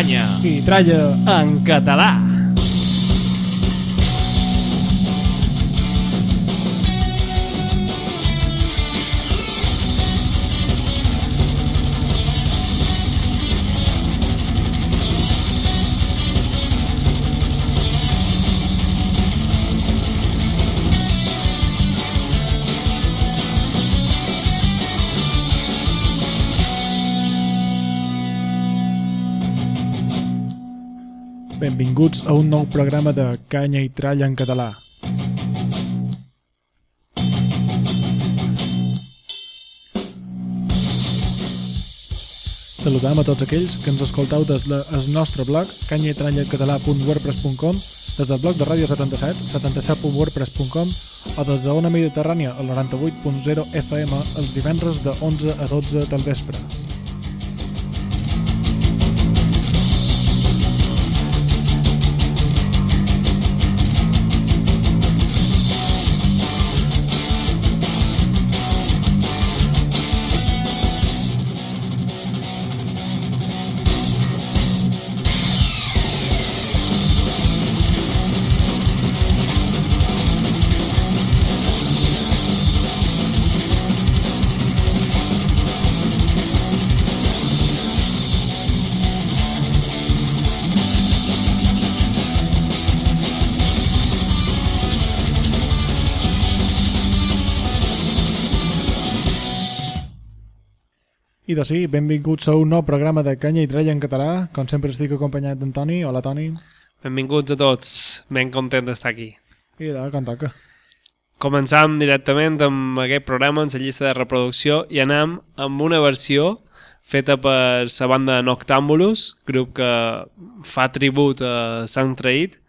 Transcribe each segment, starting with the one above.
canya i tralla en català. Benvinguts a un nou programa de Canya i Tralla en català. Saludam a tots aquells que ens escoltau des del nostre blog canyaitrallacatalà.wordpress.com des del blog de Ràdio 77, 77.wordpress.com o des de Ona Mediterrània al 98.0 FM els divendres de 11 a 12 del vespre. I de sí, benvinguts a un nou programa de Canya i Tralla en català. Com sempre estic acompanyat d'en Toni. Hola, Toni. Benvinguts a tots, ben content d'estar aquí. I de com toca. Començam directament amb aquest programa en la llista de reproducció i anem amb una versió feta per la banda Noctambulus, grup que fa tribut a Sant Traït.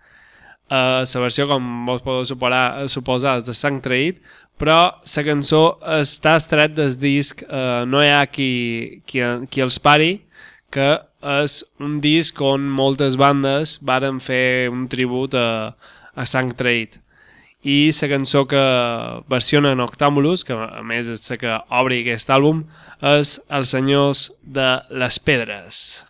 Uh, la versió, com vos podeu suposar, suposar, és de Sant Traït, però la cançó està estret del disc uh, No hi ha qui, qui, qui els pari, que és un disc on moltes bandes varen fer un tribut a, a Sant Traït i la cançó que versiona Noctambulus, que a més és la que obri aquest àlbum, és els senyors de les pedres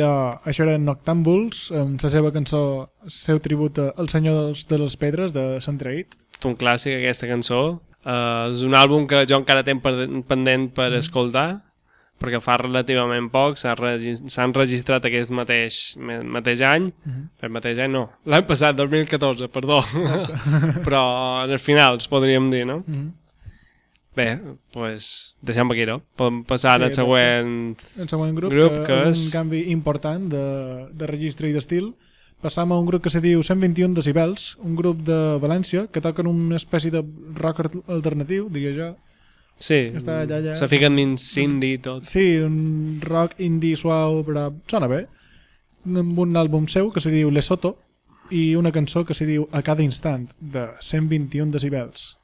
De, això era Noctambuls, amb la seva cançó, el seu tribut al Senyor dels- de les Pedres, de Centraït. un clàssic aquesta cançó uh, és un àlbum que jo encara tenc per- pendent per escoltar perquè fa relativament poc s'han registrat aquest mateix, mateix any el mateix any no, l'any passat, 2014 perdó però en els finals podríem dir no? Mhm. Bé, pues, deixem aquí no? podem passar Sí, al següent El següent grup, Grup que, que és és- un canvi important de, de registre i d'estil. Passam a un grup que se diu 121 decibels, un grup de València que toquen una espècie de rock al- alternatiu, diria jo. sí, Està allà, allà. se fiquen dins indie i tot Sí, un rock indie suau, però sona bé. Amb un àlbum seu que se diu Lesoto i una cançó que se diu A cada instant, de 121 decibels.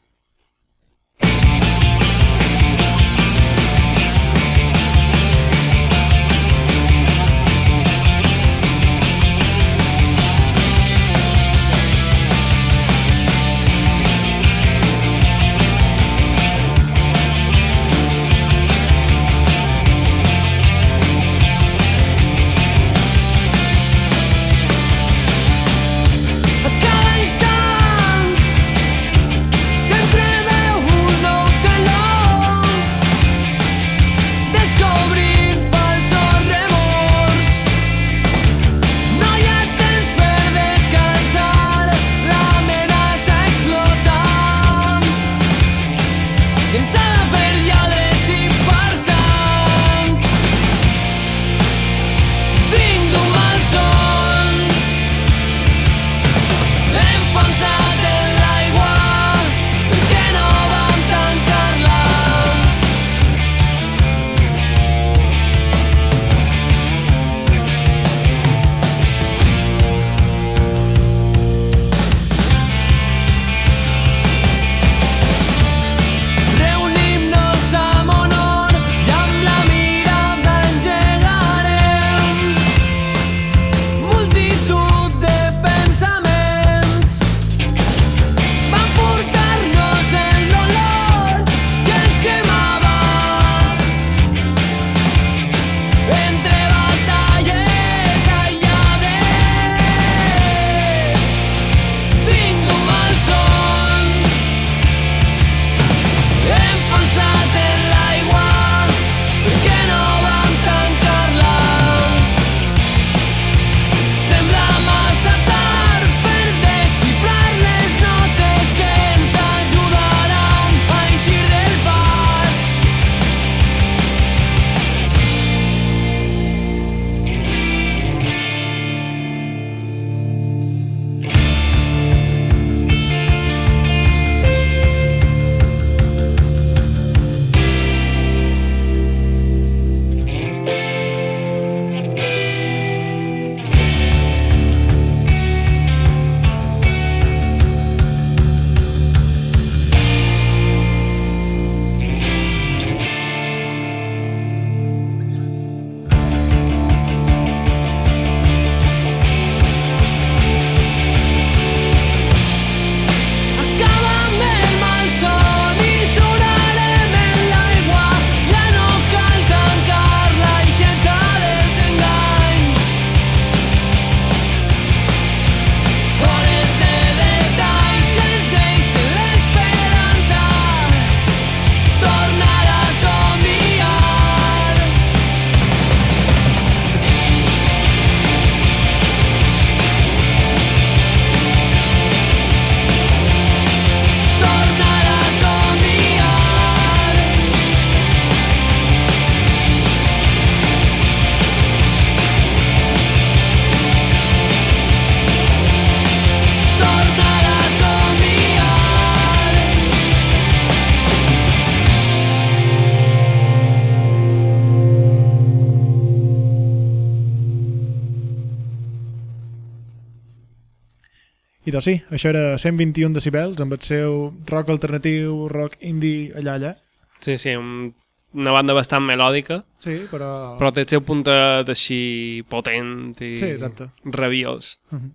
I doncs sí, això era 121 decibels, amb el seu rock alternatiu, rock indie, allà, allà. sí, sí, un, una banda bastant melòdica Sí, però... però té el seu puntet així potent i Sí, exacte. rabiós Mhm.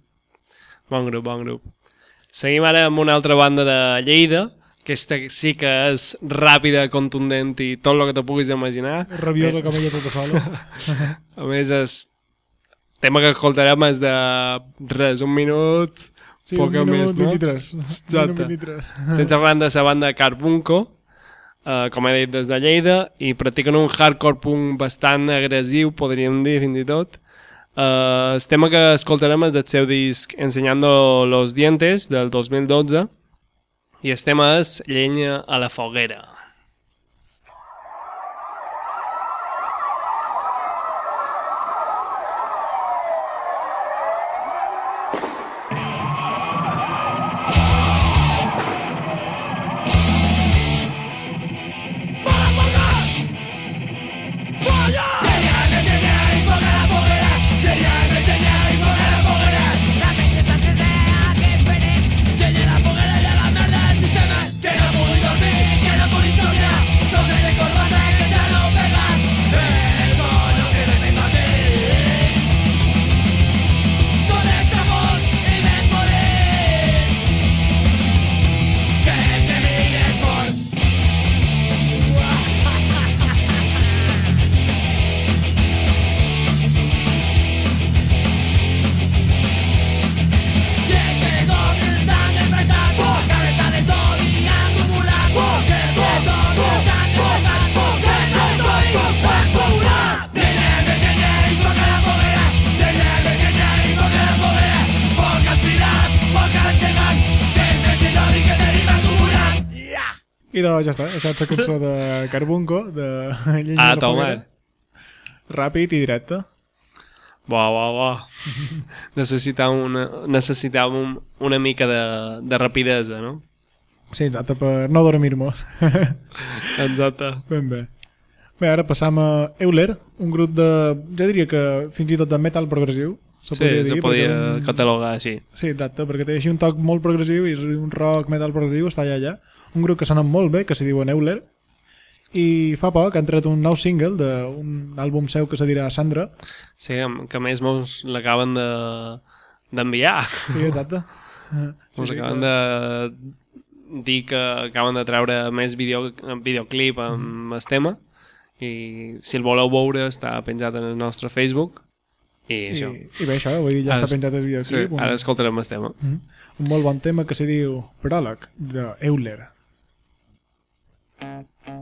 bon grup, bon grup seguim ara amb una altra banda de Lleida aquesta sí que és ràpida, contundent i tot el que te puguis imaginar Rabiosa com ella tota sola. a més és tema que escoltarem és de res, un minut, Sí, poca més, no? 23. Exacte. Un minut 23. Estem parlant de la banda Carbunco, eh, com he dit des de Lleida, i practiquen un hardcore punk bastant agressiu, podríem dir fins i tot. Eh, el tema que escoltarem és del seu disc Enseñando los dientes, del 2012, i el tema és Llenya a la foguera. Ja està, això és la cançó de Carbunco, de Llenya Ah, de toma. Ràpid i directe. Buah, buah, buah. necessitàvem una, necessitàvem una mica de, de rapidesa, no? Sí, exacte, per no dormir-nos. Exacte. ben bé. Bé, ara passam a Euler, un grup de, jo diria que fins i tot de metal progressiu. Se Sí, podria se dir, podia perquè un- catalogar així. Sí, exacte, perquè té així un toc molt progressiu i és un rock metal progressiu, està allà allà. Un grup que sona molt bé, que se diuen Euler, i fa poc han tret un nou single d'un àlbum seu que se dirà Sandra. Sí, que a més mos l'acaben de d'enviar. Sí, exacte. Mos sí, acaben de dir que acaben de treure més video, videoclip amb el tema i si el voleu veure està penjat en el nostre Facebook i, I, això. I bé, això, vull dir, ja Ara està es- penjat el Sí, videoclip. ara un, escoltarem el tema. un molt bon tema que se diu Pròleg, de Euler. Mm-hmm.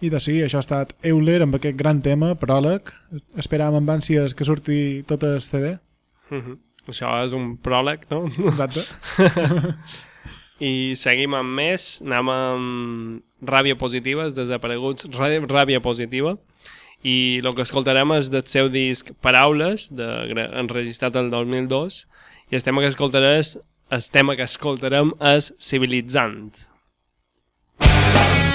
I de sí, això ha estat Euler amb aquest gran tema, pròleg. Esperàvem amb ànsies que surti tot el CD. Mhm. Això és un pròleg, no? Exacte. I seguim amb més, anem amb Ràbia Positiva, els desapareguts Rà- Ràbia Positiva, i el que escoltarem és del seu disc Paraules, de, enregistrat el 2002, i el tema que escoltarem és, el tema que escoltarem és Civilitzant. Benvinguts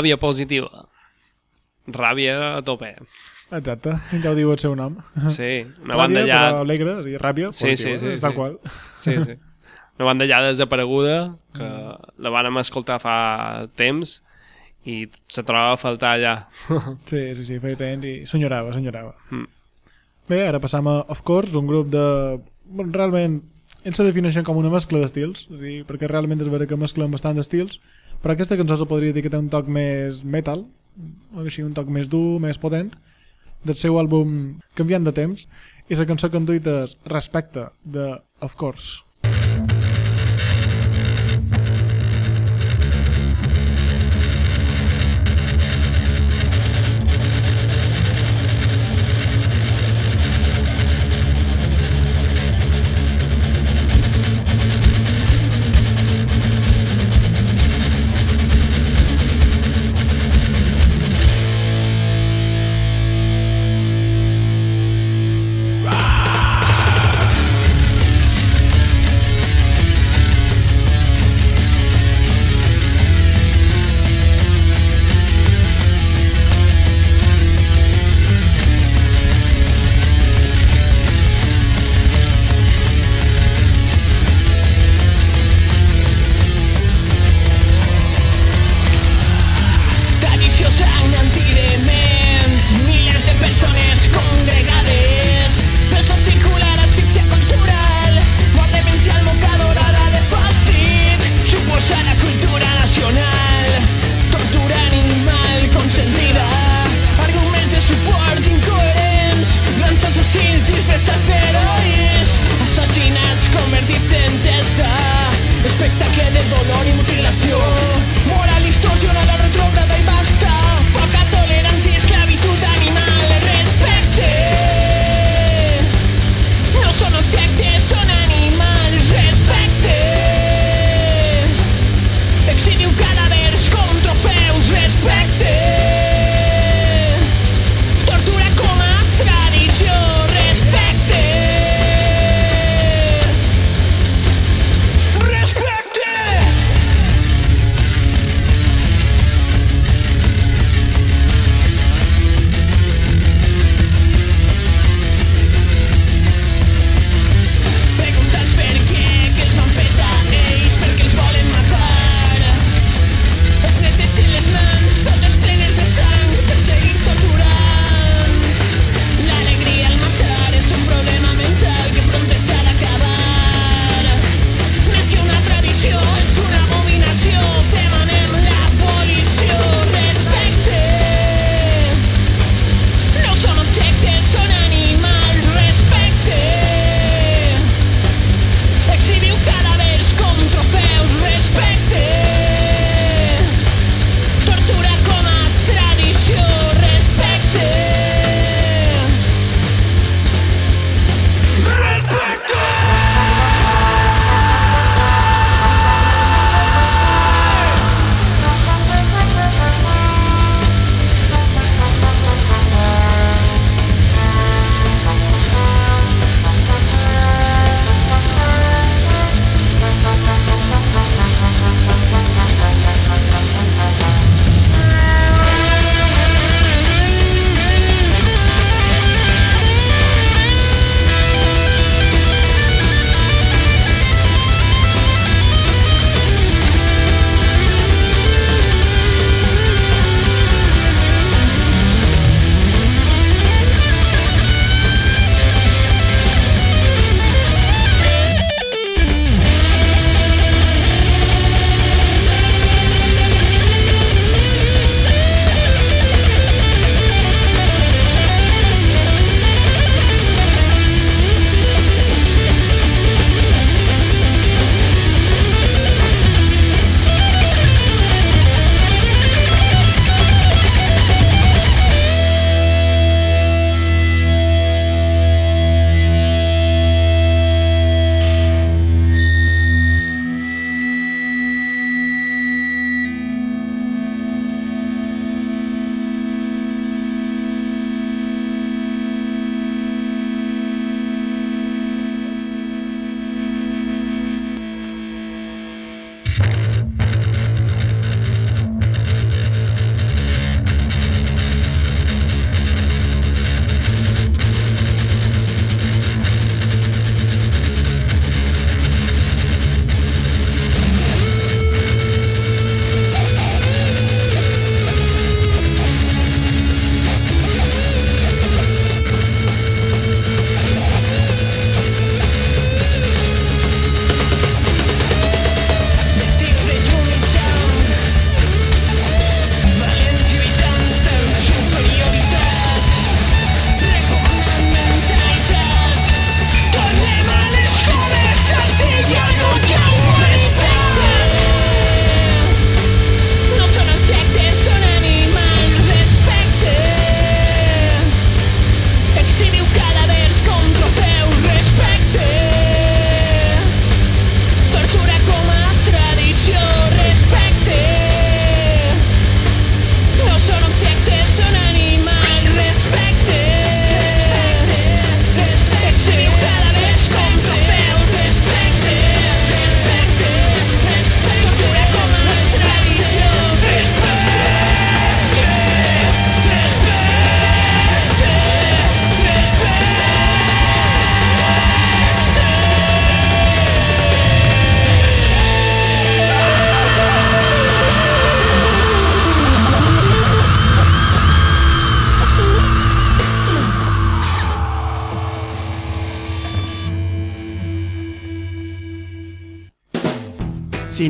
Ràbia Positiva. Ràbia a tope. Exacte, ja ho diu el seu nom. Sí, una banda Ràbia, ja... però alegre, és a dir, ràbia, Sí, sí, positiva, sí, és tal sí. qual. Sí, sí. Una banda ja desapareguda, que la vàrem escoltar fa temps i se trobava a faltar allà. Sí, sí, sí, feia temps i s'enyorava, s'enyorava. Mm. Bé, ara passam a Of Course, un grup de... Bueno, realment, ells se defineixen com una mescla d'estils, és perquè realment és vera que mesclen bastant d'estils, però aquesta cançó se podria dir que té un toc més metal, o així, un toc més dur, més potent, del seu àlbum Canviant de temps, i la cançó que han duit és Respecte, de Of Course.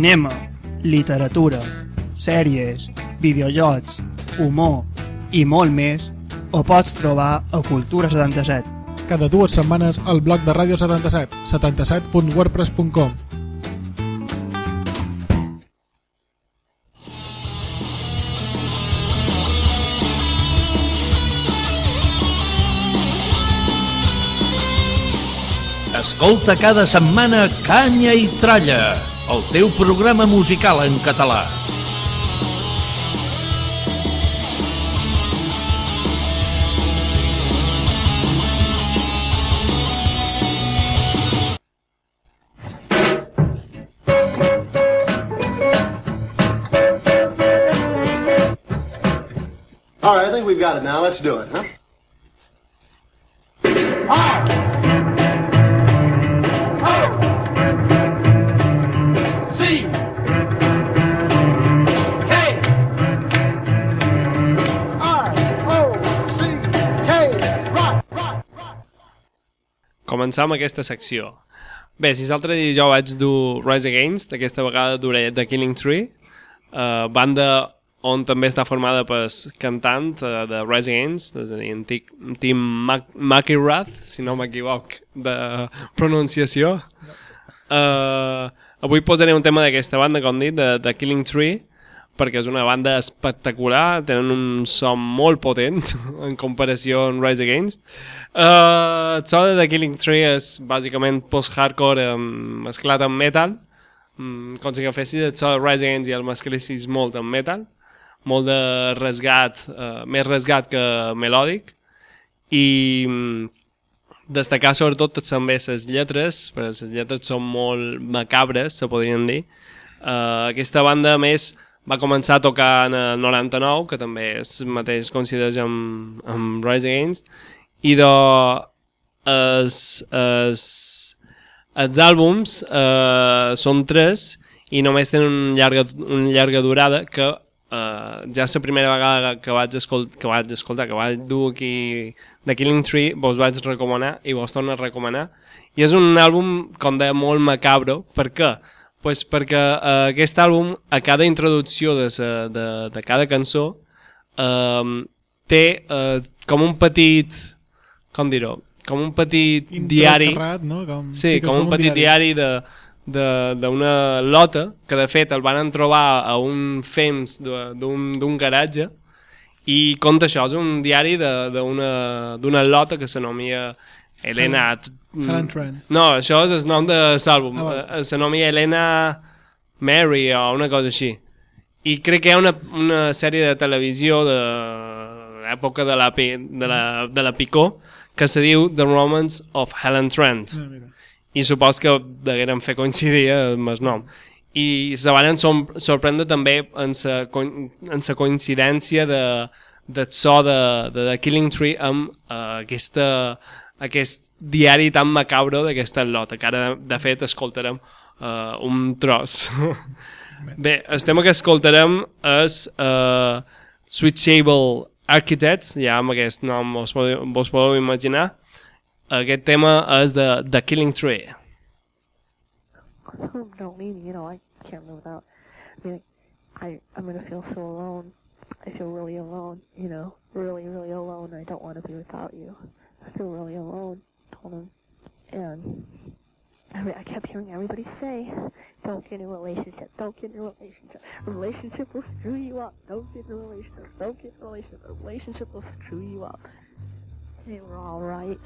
Cinema, literatura, sèries, videojocs, humor i molt més, ho pots trobar a Cultura 77. Cada dues setmanes al blog de Ràdio 77, 77.wordpress.com. Escolta cada setmana Canya i Tralla, el teu programa musical en català. All right, I think we've got it now. Let's do it, huh? Començar amb aquesta secció. Bé, si l'altre dia jo vaig dur Rise Against, aquesta vegada duré The Killing Tree, uh, banda on també està formada per cantant uh, de Rise Against, és a dir, antic Tim Mac McIrath, si no m'equivoc de pronunciació. Uh, avui posaré un tema d'aquesta banda, com dit, de, de Killing Tree, perquè és una banda espectacular, tenen un so molt potent en comparació amb Rise Against. Uh, el so de The Killing Tree és bàsicament post-hardcore um, mesclat amb metal, um, com si agafessis el so de Rise Against i el mesclessis molt amb metal, molt de resgat, uh, més resgat que melòdic, i um, destacar sobretot també les lletres, perquè les lletres són molt macabres, se podrien dir. Uh, aquesta banda, més, va començar a tocar en el 99, que també és mateix coincideix amb, amb Rise Against, i de els, els, els àlbums eh, són tres i només tenen una llarga, una llarga durada que eh, ja és la primera vegada que vaig, escolt, que vaig escoltar, que vaig dur aquí The Killing Tree, vos vaig recomanar i vos torno a recomanar. I és un àlbum, com deia, molt macabro. Per què? Pues perquè eh, aquest àlbum, a cada introducció de, sa, de, de cada cançó, eh, té eh, com un petit... Com dir-ho? Com un petit Intro diari... xerrat, no? Com, Sí, que és com un petit diari de- d'una lota que de fet el van trobar a un FEMS d'un garatge i conta això, és un diari d'una lota que s'anomia Helena... Helen Trent. No, això és el nom de l'àlbum. Ah. Eh, S'anomia Helena Mary o una cosa així. I crec que hi ha una, una sèrie de televisió de l'època de, la, de, la, de la Picó que se diu The Romance of Helen Trent Ah, mira. i supos que degueren fer coincidir amb el nom i se van sorprendre també en la en sa coincidència de, del so de, de The Killing Tree amb uh, aquesta, aquest diari tan macabro d'aquesta lota, que ara de, fet escoltarem uh, un tros. Bé, el tema que escoltarem és uh, Switchable Architects, ja amb aquest nom vos podeu, vos podeu imaginar. Aquest tema és de The Killing Tree. Don't mean, you know, I can't live without. I mean, I I'm gonna feel so alone. I feel really alone, you know, really, really alone. I don't want to be without you. I feel really alone. Told him, and I, mean, I kept hearing everybody say, "Don't get in a relationship. Don't get in a relationship. A relationship will screw you up. Don't get in a relationship. Don't get in a relationship. A relationship will screw you up." They were all right.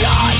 die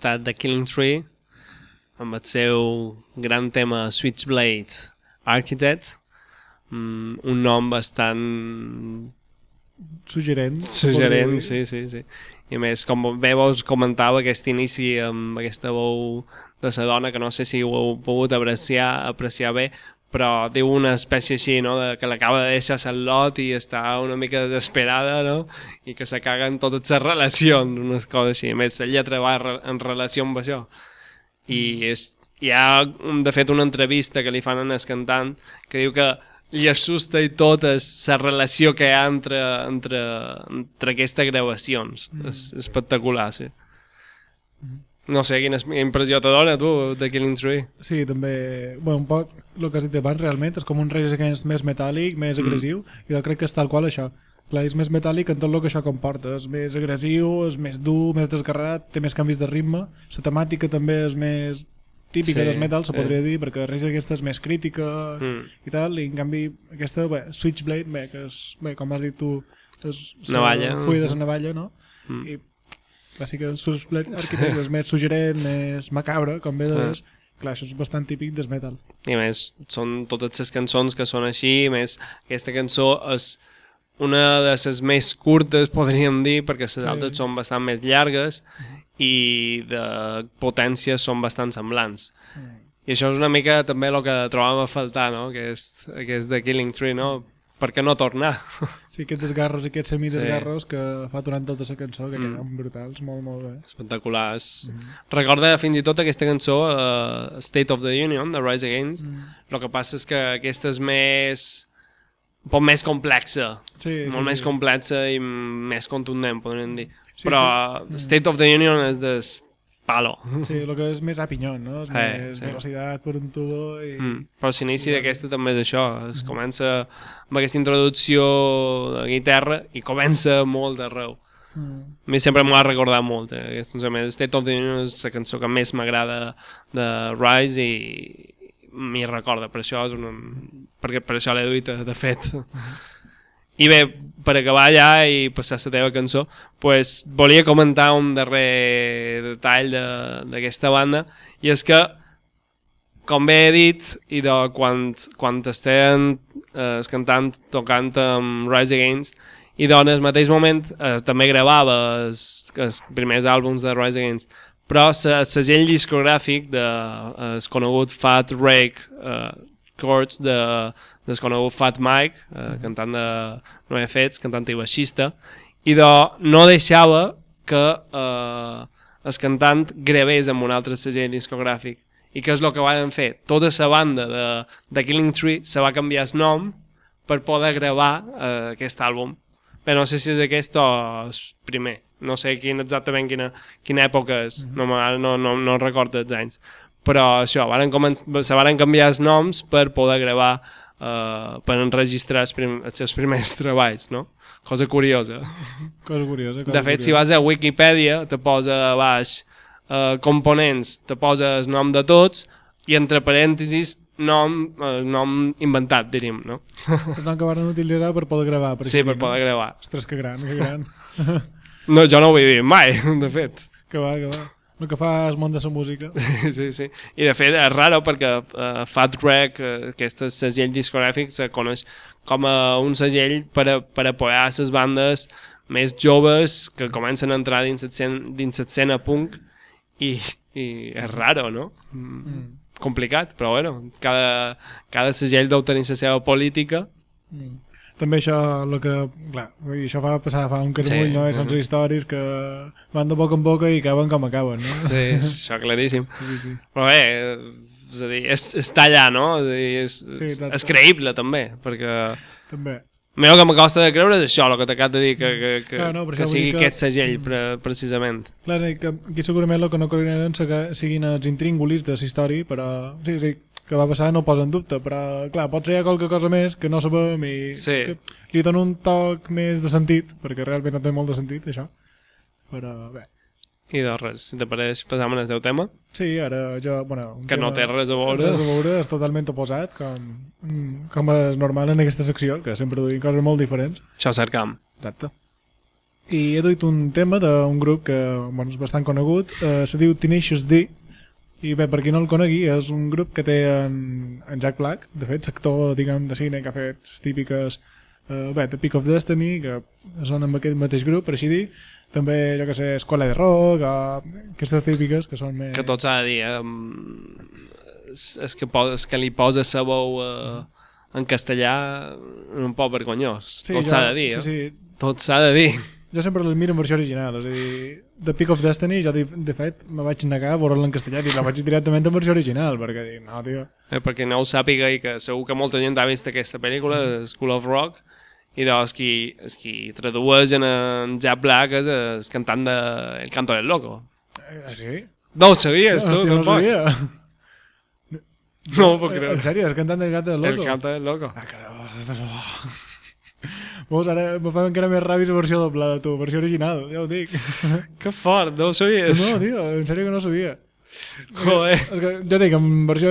estat The Killing Tree, amb el seu gran tema Switchblade Architect, mm, un nom bastant Suggerent. suggerent, sí, sí, sí. I a més, com bé vos comentava, aquest inici amb aquesta veu de la dona, que no sé si ho heu pogut apreciar, apreciar bé, però diu una espècie així, no?, de, que l'acaba de deixar el lot i està una mica desesperada, no?, i que se caguen totes les relacions, unes coses així. A més, la lletra va en relació amb això. I és, hi ha, de fet, una entrevista que li fan en el cantant que diu que li assusta i tot la relació que hi ha entre, entre, entre aquestes gravacions. Mm. És espectacular, sí. No sé, quina impressió te dona, tu, de Killing Tree? Sí, també... Bueno, un poc el que has dit abans, realment, és com un Rage Against més metàl·lic, més agressiu, i jo crec que és tal qual això. Clar, és més metàl·lic en tot el que això comporta. És més agressiu, és més dur, més desgarrat, té més canvis de ritme. La temàtica també és més típica Sí, del metal, se eh. podria dir, perquè Rage Against és més crítica Mm. i tal, i en canvi aquesta, bé, Switchblade, bé, que és, bé, com has dit tu, és la Navalla. full de la navalla, no? Mm. I clàssica Architect és més suggerent, més macabre, com bé deies. Clar, això és bastant típic del metal. I més, són totes les cançons que són així, més, aquesta cançó és una de les més curtes, podríem dir, perquè les altres són bastant més llargues i de potència són bastant semblants. I això és una mica també el que trobàvem a faltar, no? Aquest, aquest de Killing Tree, no? Per què no tornar? Sí, aquests desgarros i aquests semidesgarros sí. que fa durant tota la cançó, que mm. queden brutals, molt, molt bé. Espectaculars. Mm -hmm. Recorda fins i tot aquesta cançó, uh, State of the Union, de Rise Against. Mm. El que passa és que aquesta és més... un poc més complexa. Sí, sí, molt sí. més complexa i més contundent, podríem dir. Però State of the Union és de palo. Sí, el que és més a pinyon, no? És Eh, més sí. velocitat per un tubo i... Mm. Però l'inici d'aquesta també és això, es comença amb aquesta introducció de guitarra i comença molt d'arreu. Mm. A mi sempre m'ho ha recordat molt, eh? aquesta. A més, State of the Union és la cançó que més m'agrada de Rise i m'hi recorda, per això és una... perquè per això l'he duit, de fet. I bé, per acabar ja i passar la teva cançó, pues, volia comentar un darrer detall de- d'aquesta banda, i és que, com bé he dit, i de quan, quan estem eh, el cantant tocant amb Rise Against, i doncs al mateix moment eh, també gravava els, els primers àlbums de Rise Against, però el segell discogràfic de eh, el conegut Fat Rake eh, de, del conegut Fat Mike, eh, cantant de No Fets, cantant i baixista, i de, no deixava que eh, el cantant gravés amb un altre segell discogràfic. I què és el que van fer? Tota la banda de, de Killing Tree se va canviar el nom per poder gravar eh, aquest àlbum. Bé, no sé si és aquest o el primer. No sé quin, exactament quina, quina època és. No, me- no, no, no recordo els anys. Però això, varen se van canviar els noms per poder gravar, eh, per enregistrar els, prim, els seus primers treballs, no? Cosa curiosa. Cosa curiosa. Cosa De fet, si curiosa. vas a Wikipedia, te posa a baix eh, components, te posa el nom de tots i entre parèntesis nom, eh, nom inventat, diríem, no? Per tant, que van utilitzar per poder gravar. Per Sí, per no? poder gravar. Ostres, que gran, que gran. No, jo no ho he vist mai, de fet. que va, que va. El que fa el món de la música. sí, sí. I de fet és raro perquè uh, Fat Wreck, uh, aquest segell discogràfic, se coneix com a un segell per, a, per apoyar les bandes més joves que comencen a entrar dins l'escena punk i, i és raro, no? Mm. Complicat, però bueno, cada, cada segell deu tenir la seva política També això, el que, clar, això fa passar fa un carmull, Sí. no? Són històries que van de boca en boca i acaben com acaben, no? Sí, és això claríssim. Sí, sí. Però bé, és a dir, és, està allà, no? És, dir, és, Sí, és, és creïble també, perquè També. a mi el que m'acosta de creure és això, el que t'acabo de dir, que, que, que, Clar, no, que sigui que- aquest segell, pre, precisament. Clar, que aquí segurament el que no creurien que siguin els intríngulis de la història, però sí, sí, que va passar no ho posa en dubte, però clar, pot ser qualque cosa més que no sabem i Sí. que li dona un toc més de sentit, perquè realment no té molt de sentit, això. Però bé, I doncs res, si t'apareix, passam al teu tema, sí, ara jo, bueno... que no té res a veure. Res a veure, és totalment oposat, com, mm, com és normal en aquesta secció, que sempre duim coses molt diferents. Això cercam. Exacte. I he duit un tema d'un grup que bueno, és bastant conegut, eh, se diu Tenacious D, i bé, per qui no el conegui, és un grup que té en, en Jack Black, de fet, actor, diguem, de cine, que ha fet les típiques, eh, bé, The Peak of Destiny, que són amb aquest mateix grup, per així dir, també, jo que sé, Escola de Rock, o aquestes típiques que són més... Que tot s'ha de dir, eh? mm, És, que posa, és que li posa sa veu eh, en castellà un poc vergonyós. Sí, tot s'ha de dir, sí, eh? sí. Tot s'ha de dir. Jo sempre les miro en versió original, és a dir, The Peak of Destiny, jo de, de fet me vaig negar a veure-la en castellà i la vaig directament en versió original, perquè dic, no, tio, Eh, perquè no ho sàpiga i que segur que molta gent ha vist aquesta pel·lícula, School of Rock, i doncs qui, és qui tradueix en, en Jack Black és el cantant de El Canto del Loco. eh, sí? No ho sabies, tu, Hòstia, no ho tampoc? sabia. No ho puc En creure. sèrio, és cantant del Gato del El Loco? Canto del Loco. Ah, no. Veus, ara me fa encara més ràbia la versió doblada, tu, versió original, ja ho dic. Que fort, no ho sabies? No, tio, en sèrio que no ho sabia. Joder. És que, jo dic, en versió,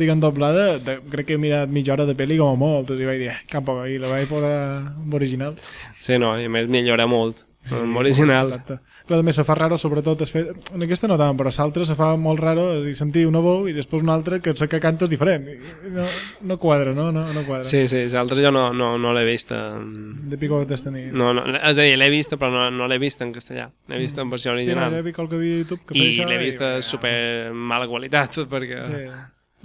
diguem, doblada, de, crec que he mirat mitja hora de pel·li com a molt, i vaig dir, eh, cap poc, i la vaig posar original. Sí, no, i a més millora molt. En original. Exacte. Clar, també se fa raro, sobretot, es fe... en aquesta no tant, però l'altra se fa molt raro, a dir, sentir una veu i després una altra que que canta és diferent. No, no quadra, no? No, no quadra. Sí, sí, l'altre jo no, no, no l'he vist en... De Pico Destiny. No, no, és a dir, l'he vist, però no, no l'he vist en castellà. L'he vist en versió sí, no, original. ja he vist qualque vídeo a YouTube que I l'he vist i- a super mala qualitat, perquè Sí.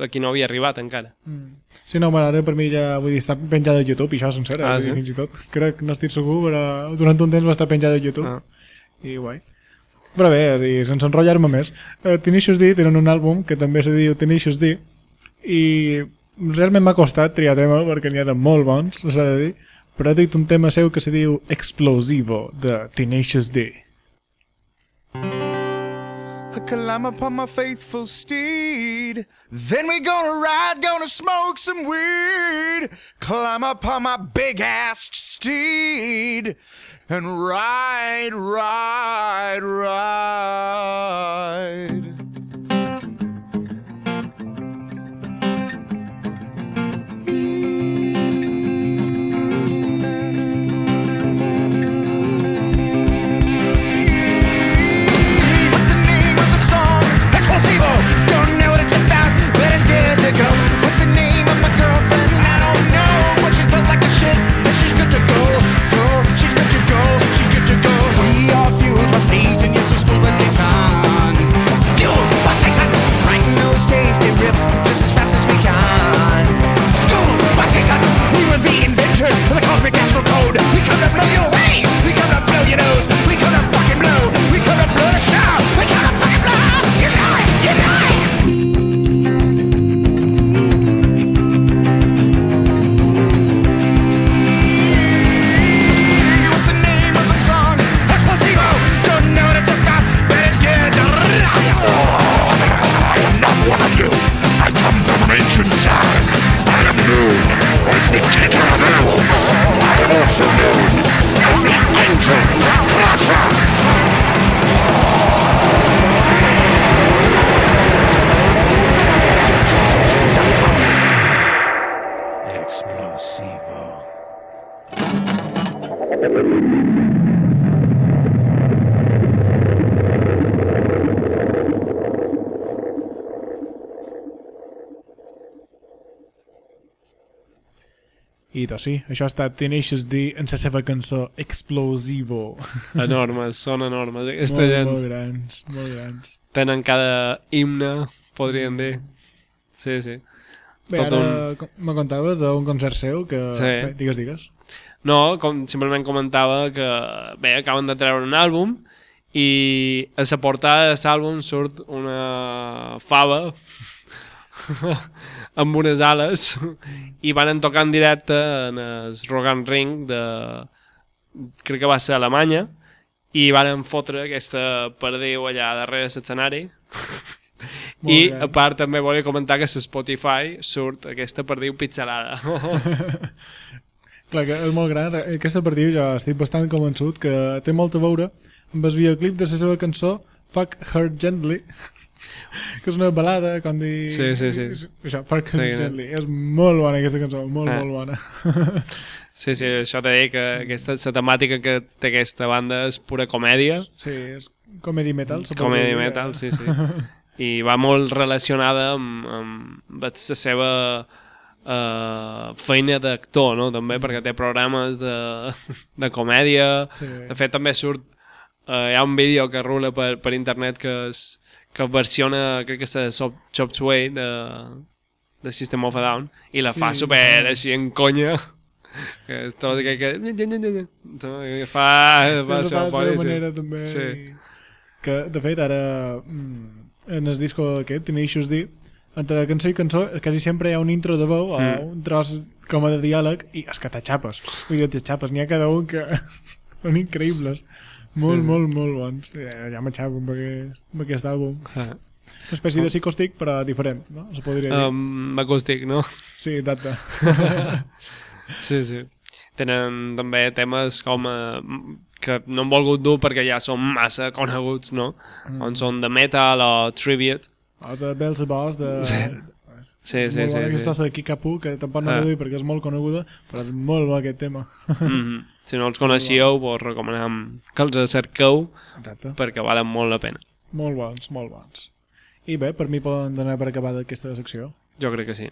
aquí no havia arribat encara. Mm. Sí, no, bueno, ara per mi ja, vull dir, està penjada a YouTube, i això sencera, Ah, sí? fins i tot. Crec, no estic segur, però durant un temps va estar penjada a YouTube. Ah. I guai. Però bé, és a dir, sense enrotllar-me més, uh, Tenacious D tenen un àlbum que també se diu Tenacious D i realment m'ha costat triar tema perquè n'hi de molt bons, s'ha de dir, però ha dit un tema seu que se diu Explosivo, de Tenacious D. climb upon my faithful steed. Then we gonna ride, gonna smoke some weed. Climb upon my big ass steed and ride, ride, ride. Known as the of Elves. I am also known as the Engine Doncs sí, això ha estat Tenacious D en la seva cançó Explosivo. Enormes, són enormes. Aquesta molt, gent molt grans, molt grans. tenen cada himne, podríem dir. Sí, sí. Bé, Tot ara com- me contaves d'un concert seu que... Sí. Bé, digues, digues. No, com simplement comentava que bé, acaben de treure un àlbum i a la portada de l'àlbum surt una fava amb unes ales i van tocar en directe en el Rogan Ring de crec que va ser a Alemanya i van fotre aquesta perdiu allà darrere l'escenari. I a part també volia comentar que a Spotify surt aquesta perdiu pixelada Clar, que és molt gran. Aquesta partida jo estic bastant convençut que té molt a veure amb el videoclip de la seva cançó Fuck Her Gently que és una balada com dir... Sí, sí, sí. Això, Her Sí? Gently. És molt bona aquesta cançó, molt, Ah. molt bona. Sí, sí, això t'he dit que aquesta, la temàtica que té aquesta banda és pura comèdia, sí, és comedy metal. eh? metal, sí, sí. I va molt relacionada amb, amb la seva uh, feina d'actor, no? També, perquè té programes de, de comèdia. Sí. De fet, també surt... Uh, hi ha un vídeo que rula per, per internet que es, que versiona, crec que és de Chop, Suey de, de System of a Down i la Sí, fa super sí. així en conya que és tot que, que, que fa, fa, Sí, fa, de la seva manera també. Sí. Que, de fet, ara mm, en el disco aquest, Tenacious D, entre cançó i cançó quasi sempre hi ha un intro de veu o Mm. un tros com a de diàleg i és que t'aixapes. Vull dir, t'aixapes, n'hi ha cada un que són increïbles. Molt, Sí. molt, molt bons. Ja, ja m'aixapo amb aquest, amb aquest àlbum. Ah. Una espècie de psicòstic, però diferent, no? Se podria dir. Um, acústic, no? Sí, exacte. Sí, sí. Tenen també temes com eh, que no han volgut dur perquè ja són massa coneguts, no? Mm. On són de metal o tribute. O de Belzebos, de... Sí. Sí, sí, sí, bona sí. aquesta de Kikapu, que tampoc no Ah. ah. dir perquè és molt coneguda, però és molt bo aquest tema. Mm Si no els coneixíeu, vos recomanem que els cerqueu Exacte. perquè valen molt la pena. Molt bons, molt bons. I bé, per mi poden donar per acabada aquesta secció. Jo crec que sí.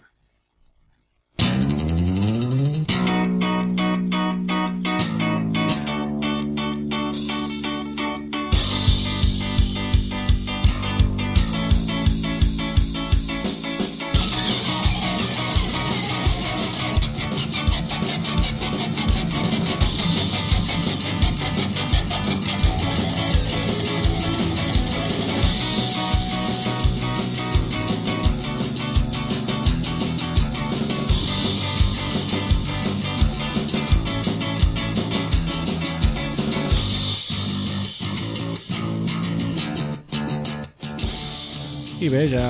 I bé, ja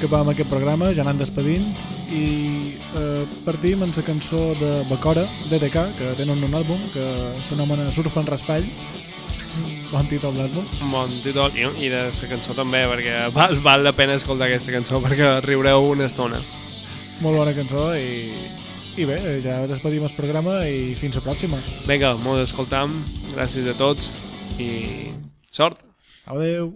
acabàvem aquest programa, ja anant despedint i eh, partim amb la cançó de Bacora, DDK, que tenen un àlbum que s'anomena Surf en raspall. Bon títol d'àlbum. Bon títol i, i de la cançó també, perquè val, val la pena escoltar aquesta cançó perquè riureu una estona. Molt bona cançó i, i bé, ja despedim el programa i fins la pròxima. Vinga, molt escoltam, gràcies a tots i sort. Adeu.